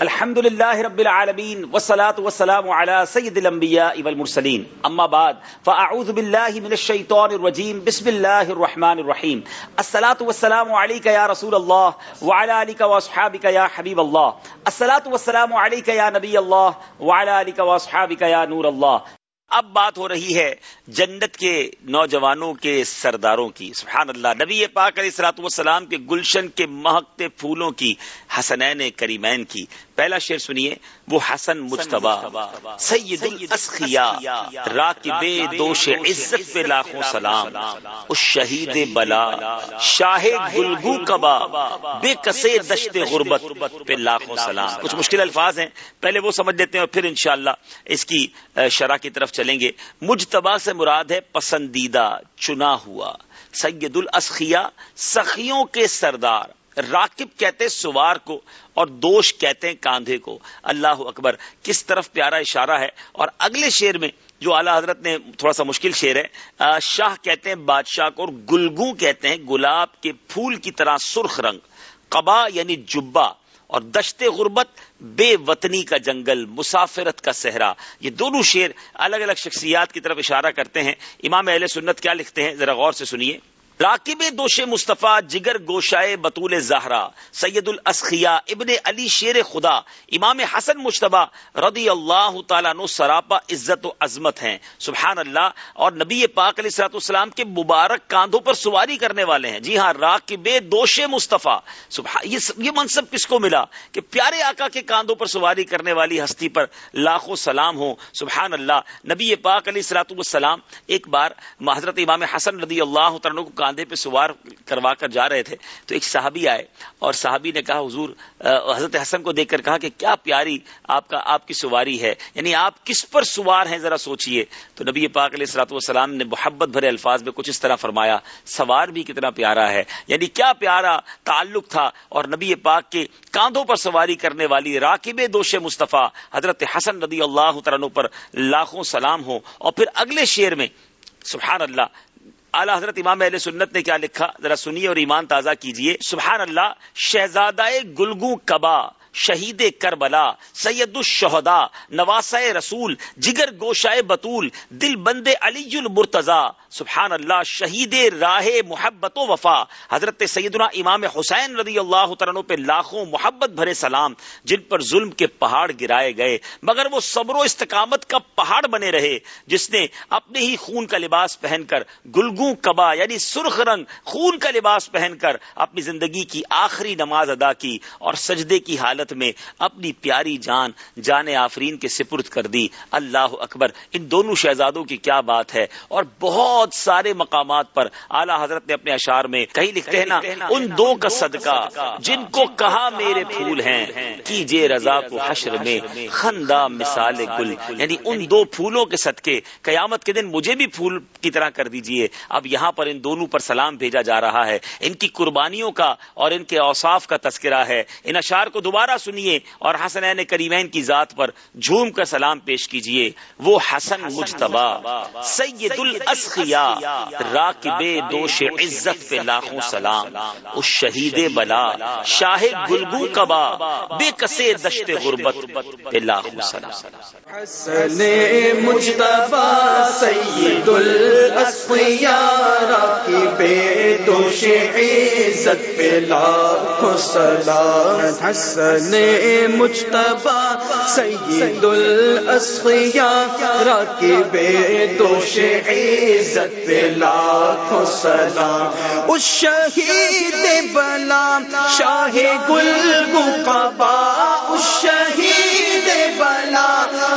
الحمد لله رب العالمين والصلاة والسلام على سيد الأنبياء والمرسلين أما بعد فأعوذ بالله من الشيطان الرجيم بسم الله الرحمن الرحيم الصلاة والسلام عليك يا رسول الله وعلى آلك وأصحابك يا حبيب الله الصلاة والسلام عليك يا نبي الله وعلى آلك وأصحابك يا نور الله اب بات ہو رہی ہے جنت کے نوجوانوں کے سرداروں کی. سبحان اللہ، نبی پاک علیہ السلاط والسلام کے گلشن کے مہکتے پھولوں کی، حسنین کریمین کی. پہلا شعر سنیے وہ حسن مجتبا سید راکب دوش عزت پہ لاکھوں سلام اس شہید بلا شاہ گلگو کبا بے کسے دشت غربت پہ لاکھوں سلام۔ کچھ مشکل الفاظ ہیں پہلے وہ سمجھ لیتے ہیں اور پھر انشاءاللہ اس کی شرح کی طرف چلیں گے۔ مجتبا سے مراد ہے پسندیدہ چنا ہوا سید الاسخیا سخیوں کے سردار۔ راکب کہتے سوار کو اور دوش کہتے ہیں کاندھے کو۔ اللہ اکبر، کس طرف پیارا اشارہ ہے؟ اور اگلے شیر میں جو اعلی حضرت نے تھوڑا سا مشکل شیر ہے شاہ کہتے ہیں بادشاہ کو اور گلگو کہتے ہیں گلاب کے پھول کی طرح سرخ رنگ۔ قبا یعنی جبا اور دشت غربت بے وطنی کا جنگل، مسافرت کا صحرا۔ یہ دونوں شیر الگ الگ شخصیات کی طرف اشارہ کرتے ہیں۔ امام اہل سنت کیا لکھتے ہیں؟ ذرا غور سے سنیے۔ راکب دوش مصطفیٰ جگر گوشائے بطول زہرا، سید الاسخیا ابن علی شیر خدا، امام حسن مشتبہ رضی اللہ تعالیٰ نو سراپا عزت و عظمت ہیں۔ سبحان اللہ، اور نبی پاک علیہ سلاۃ السلام کے مبارک کاندھوں پر سواری کرنے والے ہیں۔ جی ہاں راکب دوش مصطفیٰ۔ یہ منصب کس کو ملا؟ کہ پیارے آقا کے کاندھوں پر سواری کرنے والی ہستی پر لاکھوں سلام ہو سبحان اللہ، نبی پاک علیہ سلاۃ السلام ایک بار حضرت امام حسن رضی اللہ تعالیٰ کو کاندھے پہ سوار کروا کر جا رہے تھے تو ایک صحابی آئے اور صحابی نے کہا، حضور حضرت حسن کو دیکھ کر کہا کہ کیا پیاری آپ کا، آپ کی سواری ہے یعنی آپ کس پر سوار ہیں ذرا سوچئے۔ تو نبی پاک علیہ السلاط والسلام نے محبت بھرے الفاظ میں کچھ اس طرح فرمایا، سوار بھی کتنا پیارا ہے۔ یعنی کیا پیارا تعلق تھا اور نبی پاک کے کاندھوں پر سواری کرنے والی راکب دوش مصطفیٰ، حضرت حسن رضی اللہ تعالیٰ پر لاکھوں سلام ہو اور پھر اگلے شعر میں، سبحان اللہ اعلی حضرت امام اہل سنت نے کیا لکھا؟ ذرا سنیے اور ایمان تازہ کیجیے۔ سبحان اللہ، شہزادہ گلگو کبا۔ شہید کربلا، سید الشہدا نواس رسول، جگر گوشائے بطول، دل بند علی المرتضا سبحان اللہ، شہید راہ محبت و وفا۔ حضرت سیدنا امام حسین رضی اللہ تعالیٰ پہ لاکھوں محبت بھرے سلام، جن پر ظلم کے پہاڑ گرائے گئے۔ مگر وہ صبر و استقامت کا پہاڑ بنے رہے، جس نے اپنے ہی خون کا لباس پہن کر گلگوں کبا یعنی سرخ رنگ خون کا لباس پہن کر اپنی زندگی کی آخری نماز ادا کی اور سجدے کی حالت حالت میں اپنی پیاری جان جان آفرین کے سپرد کر دی۔ اللہ اکبر۔ ان دونوں شہزادوں کی کیا بات ہے؟ اور بہت سارے مقامات پر اعلی حضرت نے اپنے اشار میں کہیں لکھتے ہیں نا، ان دو کا صدقہ، جن کو کہا میرے پھول ہیں کیجے رضا کو حشر میں خندہ مثال گل۔ یعنی ان دو پھولوں کے صدقے۔ قیامت کے دن مجھے بھی پھول کی طرح کر دیجیے۔ اب یہاں پر ان دونوں پر سلام بھیجا جا رہا ہے۔ ان کی قربانیوں کا اور ان کے اوصاف کا تذکرہ ہے۔ ان اشار کو دوبارہ دوبارہ سنیے اور حسنین کریمین کی ذات پر جھوم کر سلام پیش کیجیے۔ وہ حسن مجتبا سید الاسخیا راکب دوش عزت پہ لاکھوں سلام۔ اس شہید بلا شاہ گلگو کبا بے کسے دشت غربت پہ لاکھوں سلام۔ حسن مجتبا سید الاسخیا راکب دوش عزت پہ لاکھوں سلام۔ حسن نے مجتبا سید الاسخیا راکی بے دوش عزت پہ لاکھوں سلام اس شہید بلا شاہ گل گبا اس شہید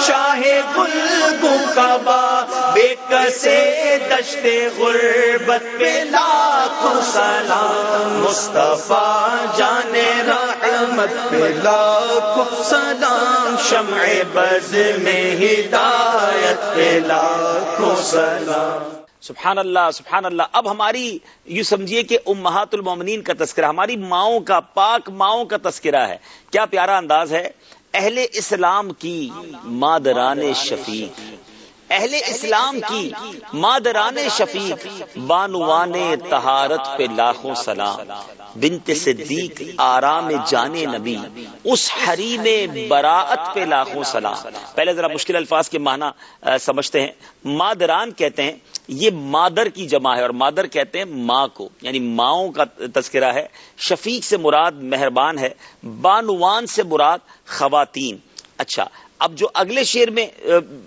شاہ گل گبا بے کسے دشت غربت پہ لاکھوں سلام۔ مصطفیٰ جانے رحمت پہ لاکھوں سلام۔ شمع بز میں ہدایت پہ لاکھوں سلام۔ سبحان اللہ سبحان اللہ اب ہماری یوں سمجھیے کہ امہات المومنین کا تذکرہ، ہماری ماؤں کا، پاک ماؤں کا تذکرہ ہے۔ کیا پیارا انداز ہے؟ اہل اسلام کی مادران شفیق اہل اسلام کی مادران شفیق، بانوان تہارت پہ لاکھوں سلام۔ بنت صدیق آرام جانے نبی، اس حریم براعت پہ لاکھوں سلام۔ پہلے ذرا مشکل الفاظ کے معنی سمجھتے ہیں۔ مادران کہتے ہیں، یہ مادر کی جمع ہے اور مادر کہتے ہیں ماں کو یعنی ماؤں کا تذکرہ ہے۔ شفیق سے مراد مہربان ہے، بانوان سے مراد خواتین۔ اچھا اب جو اگلے شیر میں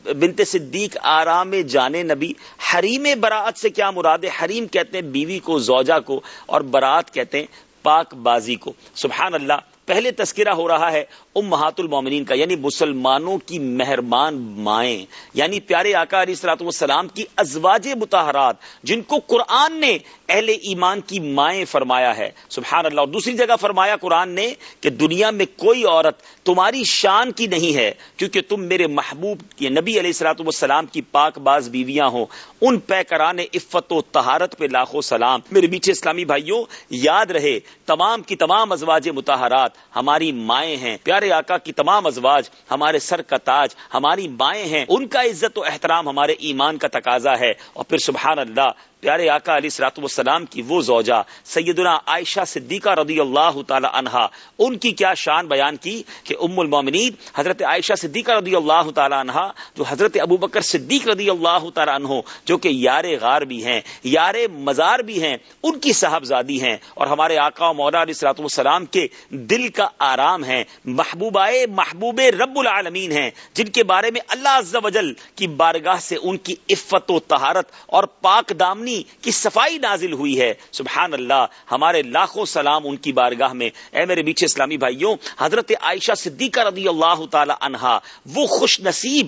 بنت صدیق آرام جانے نبی، حریم برات سے کیا مراد ہے؟ حریم کہتے ہیں بیوی کو، زوجہ کو، اور برات کہتے ہیں پاک بازی کو۔ سبحان اللہ پہلے تذکرہ ہو رہا ہے ام محات المومنین کا یعنی مسلمانوں کی مہربان مائیں یعنی پیارے آقا علیہ السلاط والسلام کی ازواج متحرات جن کو قرآن نے اہل ایمان کی مائیں فرمایا ہے۔ سبحان اللہ اور دوسری جگہ فرمایا قرآن نے کہ دنیا میں کوئی عورت تمہاری شان کی نہیں ہے، کیونکہ تم میرے محبوب کے نبی علیہ السلاط والسلام کی پاک باز بیویاں ہوں۔ ان پیکران عفت و تہارت پہ لاکھوں سلام۔ میرے میٹھے اسلامی بھائیوں، یاد رہے، تمام کی تمام ازواج متحرات ہماری مائیں ہیں۔ پیارے آقا کی تمام ازواج، ہمارے سر کا تاج، ہماری مائیں ہیں۔ ان کا عزت و احترام ہمارے ایمان کا تقاضا ہے۔ اور پھر سبحان اللہ پیارے آقا علی سلاط والسلام کی وہ زوجہ سیدنا عائشہ صدیقہ رضی اللہ تعالی عنہا، ان کی کیا شان بیان کی کہ ام المومنین حضرت عائشہ صدیقہ رضی اللہ تعالی عنہا، جو حضرت ابو بکر صدیق رضی اللہ تعالی عنہ، جو کہ یار غار بھی ہیں، یار مزار بھی ہیں، ان کی صاحبزادی ہیں اور ہمارے آقا و مولا علیہ سلاط والسلام کے دل کا آرام ہے محبوبائے محبوب رب العالمین ہیں، جن کے بارے میں اللہ عز و جل کی بارگاہ سے ان کی عفت و طہارت اور پاک دامنی کی صفائی نازل ہوئی ہے۔ سبحان اللہ، ہمارے لاکھوں سلام ان کی بارگاہ میں۔ اے میرے بیچ اسلامی بھائیوں، حضرت عائشہ صدیقہ رضی اللہ تعالی عنہا، وہ خوش نصیب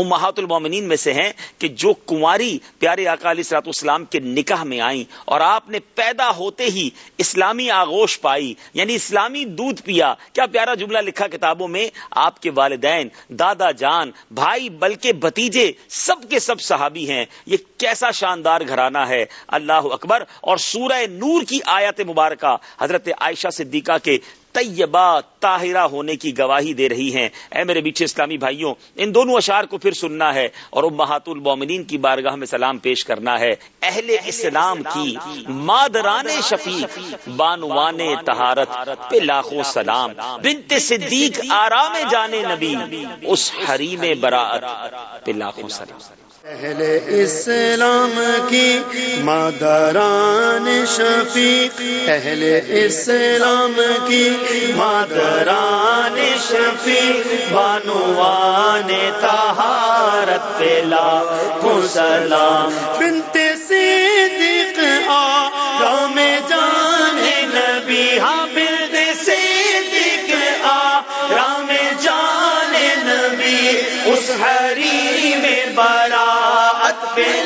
امہات المومنین میں سے ہیں کہ جو کنواری پیارے آقا علیہ سلاط اسلام کے نکاح میں آئیں اور آپ نے پیدا ہوتے ہی اسلامی آغوش پائی یعنی اسلامی دودھ پیا۔ کیا پیارا جملہ لکھا کتابوں میں؟ آپ کے والدین، دادا جان، بھائی، بلکہ بھتیجے، سب کے سب صحابی ہیں۔ یہ کیسا شاندار گھرانہ ہے۔ اللہ اکبر۔ اور سورہ نور کی آیت مبارکہ، حضرت عائشہ صدیقہ کے طیبہ طاہرہ ہونے کی گواہی دے رہی ہیں۔ اے میرے بیچے اسلامی بھائیوں، ان دونوں اشعار کو پھر سننا ہے اور امہات المومنین کی بارگاہ میں سلام پیش کرنا ہے۔ اہل اسلام کی مادران شفیق بانوان طہارت پہ لاکھوں سلام، بنت صدیق آرام جانے نبی، اس حریم براعت پہ لاکھوں سلام۔ اہل اسلام کی مادران شفیق، اہل اسلام کی مادران شفیق، بانوان تہارت لا کو سلام۔ بنتے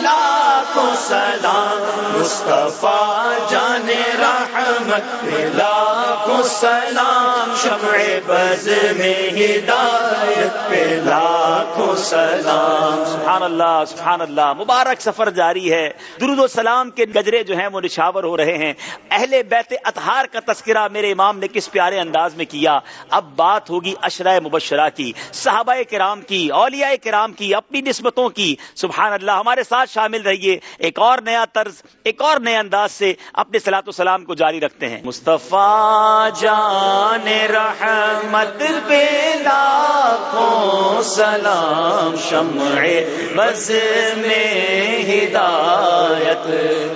لاکھوں سلام مصطفیٰ جان رحمت لاکھوں سلام، شمع بز میں ہدایت پہ لاکھوں سلام۔ سبحان اللہ سبحان اللہ مبارک سفر جاری ہے۔ درود و سلام کے گجرے جو ہیں وہ نشاور ہو رہے ہیں۔ اہل بیت اطہار کا تذکرہ میرے امام نے کس پیارے انداز میں کیا؟ اب بات ہوگی اشرۂ مبشرہ کی، صحابہ کرام کی، اولیاء کرام کی، اپنی نسبتوں کی۔ سبحان اللہ ہمارے ساتھ شامل رہیے۔ ایک اور نیا طرز، ایک اور نئے انداز سے اپنے سلاط و سلام کو جاری رکھتے ہیں۔ مصطفیٰ جان رحمت پہ لاکھوں سلام شمع بز میں ہدایت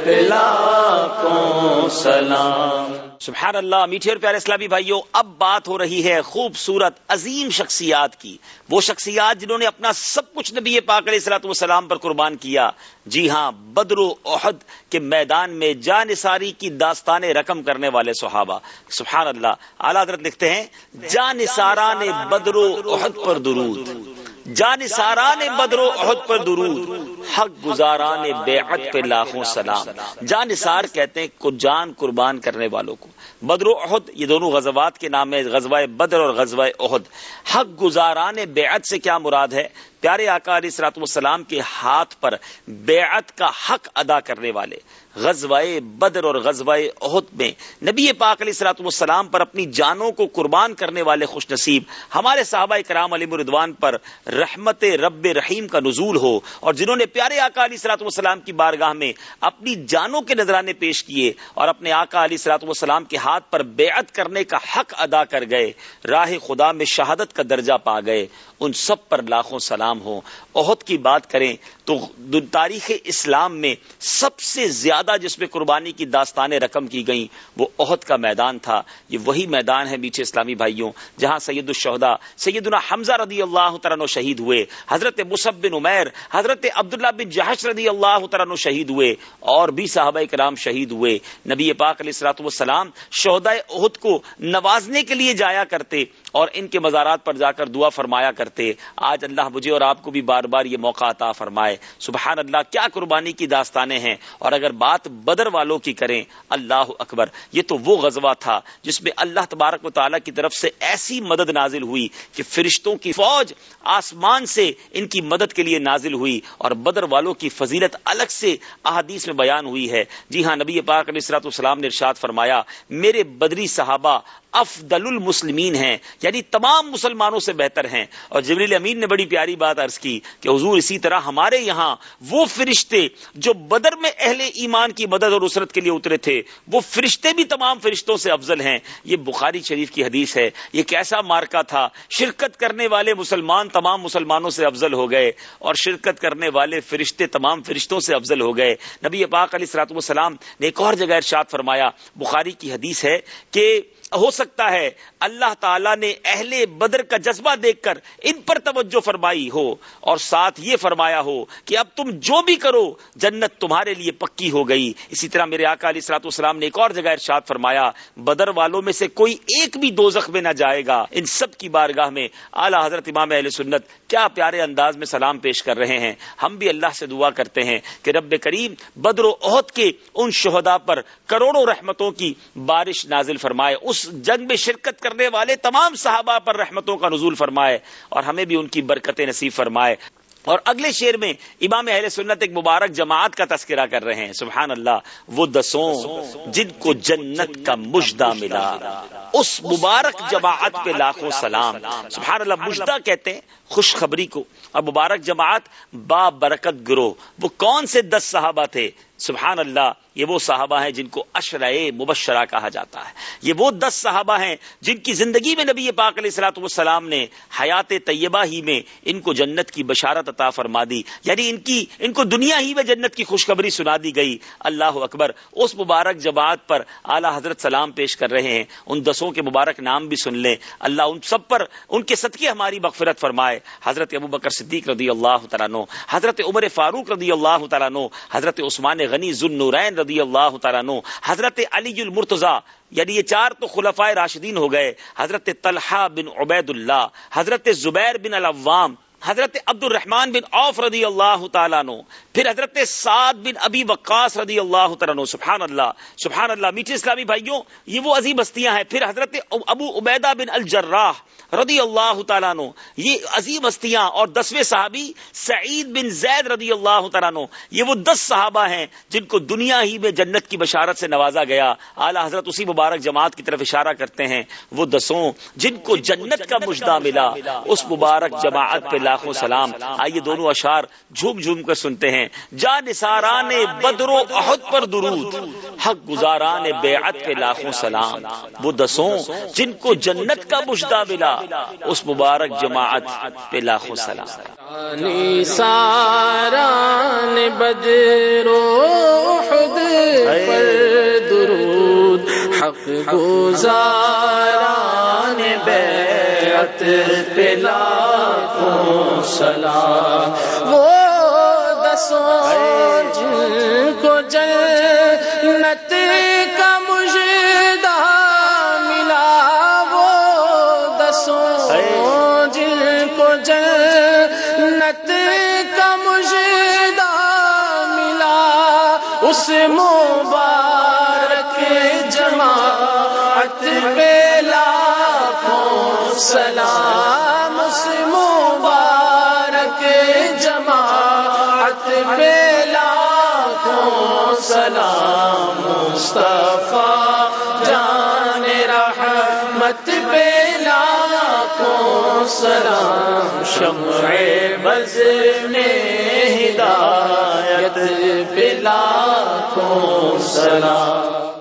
پہ لاکھوں سلام سبحان اللہ میٹھے اور پیارے اسلامی بھائیوں، اب بات ہو رہی ہے خوبصورت، عظیم شخصیات کی۔ وہ شخصیات جنہوں نے اپنا سب کچھ نبی پاک علیہ السلاۃ والسلام پر قربان کیا۔ جی ہاں بدر و عہد کے میدان میں جا نثاری کی داستان رقم کرنے والے صحابہ۔ سبحان اللہ اعلیٰ حضرت لکھتے ہیں جا نثارا نے بدر و عہد پر درود۔ جان ساران بدر و عہد پر درود، حق گزاران بیعت پہ لاکھوں سلام۔ جان سار کہتے ہیں، کو جان قربان کرنے والوں کو۔ بدر و عہد یہ دونوں غزوات کے نام ہے غزوہ بدر اور غزوہ عہد حق گزاران بیعت سے کیا مراد ہے؟ پیارے آقا علیہ السلاط والسلام کے ہاتھ پر بیعت کا حق ادا کرنے والے، غزوہ بدر اور غزوہ عہد میں نبی پاک علیہ السلاط والسلام پر اپنی جانوں کو قربان کرنے والے خوش نصیب ہمارے صحابہ کرام علی مردوان پر رحمت رب رحیم کا نزول ہو اور جنہوں نے پیارے آقا علی سلاۃ والسلام کی بارگاہ میں اپنی جانوں کے نذرانے پیش کیے اور اپنے آقا علی سلاۃ والسلام کے ہاتھ پر بیعت کرنے کا حق ادا کر گئے، راہ خدا میں شہادت کا درجہ پا گئے، ان سب پر لاکھوں سلام ہو، عہد کی بات کریں تو تاریخ اسلام میں سب سے زیادہ جس میں قربانی کی داستانیں رقم کی گئیں، وہ عہد کا میدان تھا۔ یہ وہی میدان ہے میٹھے اسلامی بھائیوں، جہاں سید الشہدا سیدنا حمزہ رضی اللہ تعالیٰ شہید ہوئے، حضرت مصب بن عمیر، حضرت عبداللہ بن جہش رضی اللہ تعالیٰ شہید ہوئے، اور بھی صحابہ کرام شہید ہوئے۔ نبی پاک علیہ السلاۃ والسلام شہدا عہد کو نوازنے کے لیے جایا کرتے اور ان کے مزارات پر جا کر دعا فرمایا کرتے۔ آج اللہ مجھے اور آپ کو بھی بار بار یہ موقع عطا فرمائے۔ سبحان اللہ، کیا قربانی کی داستانیں ہیں۔ اور اگر بات بدر والوں کی کریں، اللہ اکبر، یہ تو وہ غزوہ تھا جس میں اللہ تبارک و تعالیٰ کی طرف سے ایسی مدد نازل ہوئی کہ فرشتوں کی فوج آسمان سے ان کی مدد کے لیے نازل ہوئی۔ اور بدر والوں کی فضیلت الگ سے احادیث میں بیان ہوئی ہے۔ جی ہاں نبی پاک علیہ السلاط والسلام نے ارشاد فرمایا، میرے بدری صحابہ افضل المسلمین ہیں یعنی تمام مسلمانوں سے بہتر ہیں۔ اور جبریل امین نے بڑی پیاری بات عرض کی کہ حضور اسی طرح ہمارے یہاں وہ فرشتے جو بدر میں اہل ایمان کی مدد اور اسرت کے لیے اترے تھے، وہ فرشتے بھی تمام فرشتوں سے افضل ہیں۔ یہ بخاری شریف کی حدیث ہے، یہ کیسا مارکا تھا۔ شرکت کرنے والے مسلمان تمام مسلمانوں سے افضل ہو گئے اور شرکت کرنے والے فرشتے تمام فرشتوں سے افضل ہو گئے۔ نبی پاک علیہ سلاۃ والسلام نے ایک اور جگہ ارشاد فرمایا، بخاری کی حدیث ہے کہ ہو سکتا ہے۔ اللہ تعالیٰ نے اہل بدر کا جذبہ دیکھ کر ان پر توجہ فرمائی ہو اور ساتھ یہ فرمایا ہو کہ اب تم جو بھی کرو، جنت تمہارے لیے پکی ہو گئی۔ اسی طرح میرے آقا علیہ السلاط والسلام نے ایک اور جگہ ارشاد فرمایا، بدر والوں میں سے کوئی ایک بھی دو میں نہ جائے گا۔ ان سب کی بارگاہ میں اعلیٰ حضرت امام اہل سنت کیا پیارے انداز میں سلام پیش کر رہے ہیں۔ ہم بھی اللہ سے دعا کرتے ہیں کہ رب کریم بدر و عہد کے ان شہدا پر کروڑوں رحمتوں کی بارش نازل فرمائے۔ اس جنگ میں شرکت کرنے والے تمام صحابہ پر رحمتوں کا نزول فرمائے اور ہمیں بھی ان کی برکت نصیب فرمائے۔ اور اگلے شیر میں امام اہل سنت ایک مبارک جماعت کا تذکرہ کر رہے ہیں۔ سبحان اللہ، وہ دسوں جن کو جنت کا مجدہ ملا۔ اس مبارک جماعت پہ لاکھوں سلام۔ سبحان اللہ، مجدہ کہتے ہیں، خوشخبری کو۔ اور مبارک جماعت با برکت گروہ۔ وہ کون سے دس صحابہ تھے؟ سبحان اللہ، یہ وہ صحابہ ہیں جن کو اشرائے مبشرہ کہا جاتا ہے۔ یہ وہ دس صحابہ ہیں جن کی زندگی میں نبی پاک علیہ السلاۃ والسلام نے حیات طیبہ ہی میں ان کو جنت کی بشارت عطا فرما دی۔ یعنی ان کی، ان کو دنیا ہی میں جنت کی خوشخبری سنا دی گئی۔ اللہ اکبر، اس مبارک جماعت پر اعلیٰ حضرت سلام پیش کر رہے ہیں۔ ان دسوں کے مبارک نام بھی سن لیں۔ اللہ ان سب پر، ان کے صدقے ہماری مغفرت فرمائے۔ حضرت ابو بکر صدیق رضی اللہ تعالیٰ حضرت عمر فاروق رضی اللہ تعالیٰ حضرت عثمان غنی ذنورین رضی اللہ تعالیٰ نو حضرت علی المرتضی یعنی یہ چار تو خلفائے راشدین ہو گئے، حضرت طلحہ بن عبید اللہ حضرت زبیر بن العوام حضرت عبد الرحمان بن عوف رضی اللہ تعالیٰ نو پھر حضرت سعد بن ابی وقاص رضی اللہ تعالیٰ نو سبحان اللہ سبحان اللہ، میٹھے اسلامی بھائیوں، یہ وہ عظیم بستیاں ہیں۔ پھر حضرت ابو عبیدہ بن الجراح رضی اللہ تعالیٰ نو یہ عظیم ہستیاں اور دسویں صحابی سعید بن زید رضی اللہ تعالیٰ نو یہ وہ دس صحابہ ہیں جن کو دنیا ہی میں جنت کی بشارت سے نوازا گیا۔ اعلیٰ حضرت اسی مبارک جماعت کی طرف اشارہ کرتے ہیں، وہ دسوں جن کو جنت کا مجدہ ملا، اس مبارک جماعت پہ لاکھوں سلام. آئیے دونوں اشار جھوم جھوم کر سنتے ہیں. جا نثاران بدر و احد پر درود. حق گزاران بیعت پہ لاکھوں سلام. وہ دسوں جن کو جنت کا مجدہ ملا، اس مبارک جماعت پہ لاکھوں سلام. ساران بدرو خود پر درود. حق گزاران بیعت پہ لاکھوں سلا وہ دسوں جن کو جنت سلام، اس مبارک جماعت پہ لاکھوں سلام، مصطفیٰ جان رحمت پہ لاکھوں سلام، شمع بز نے ہدایت پلا کو سلام۔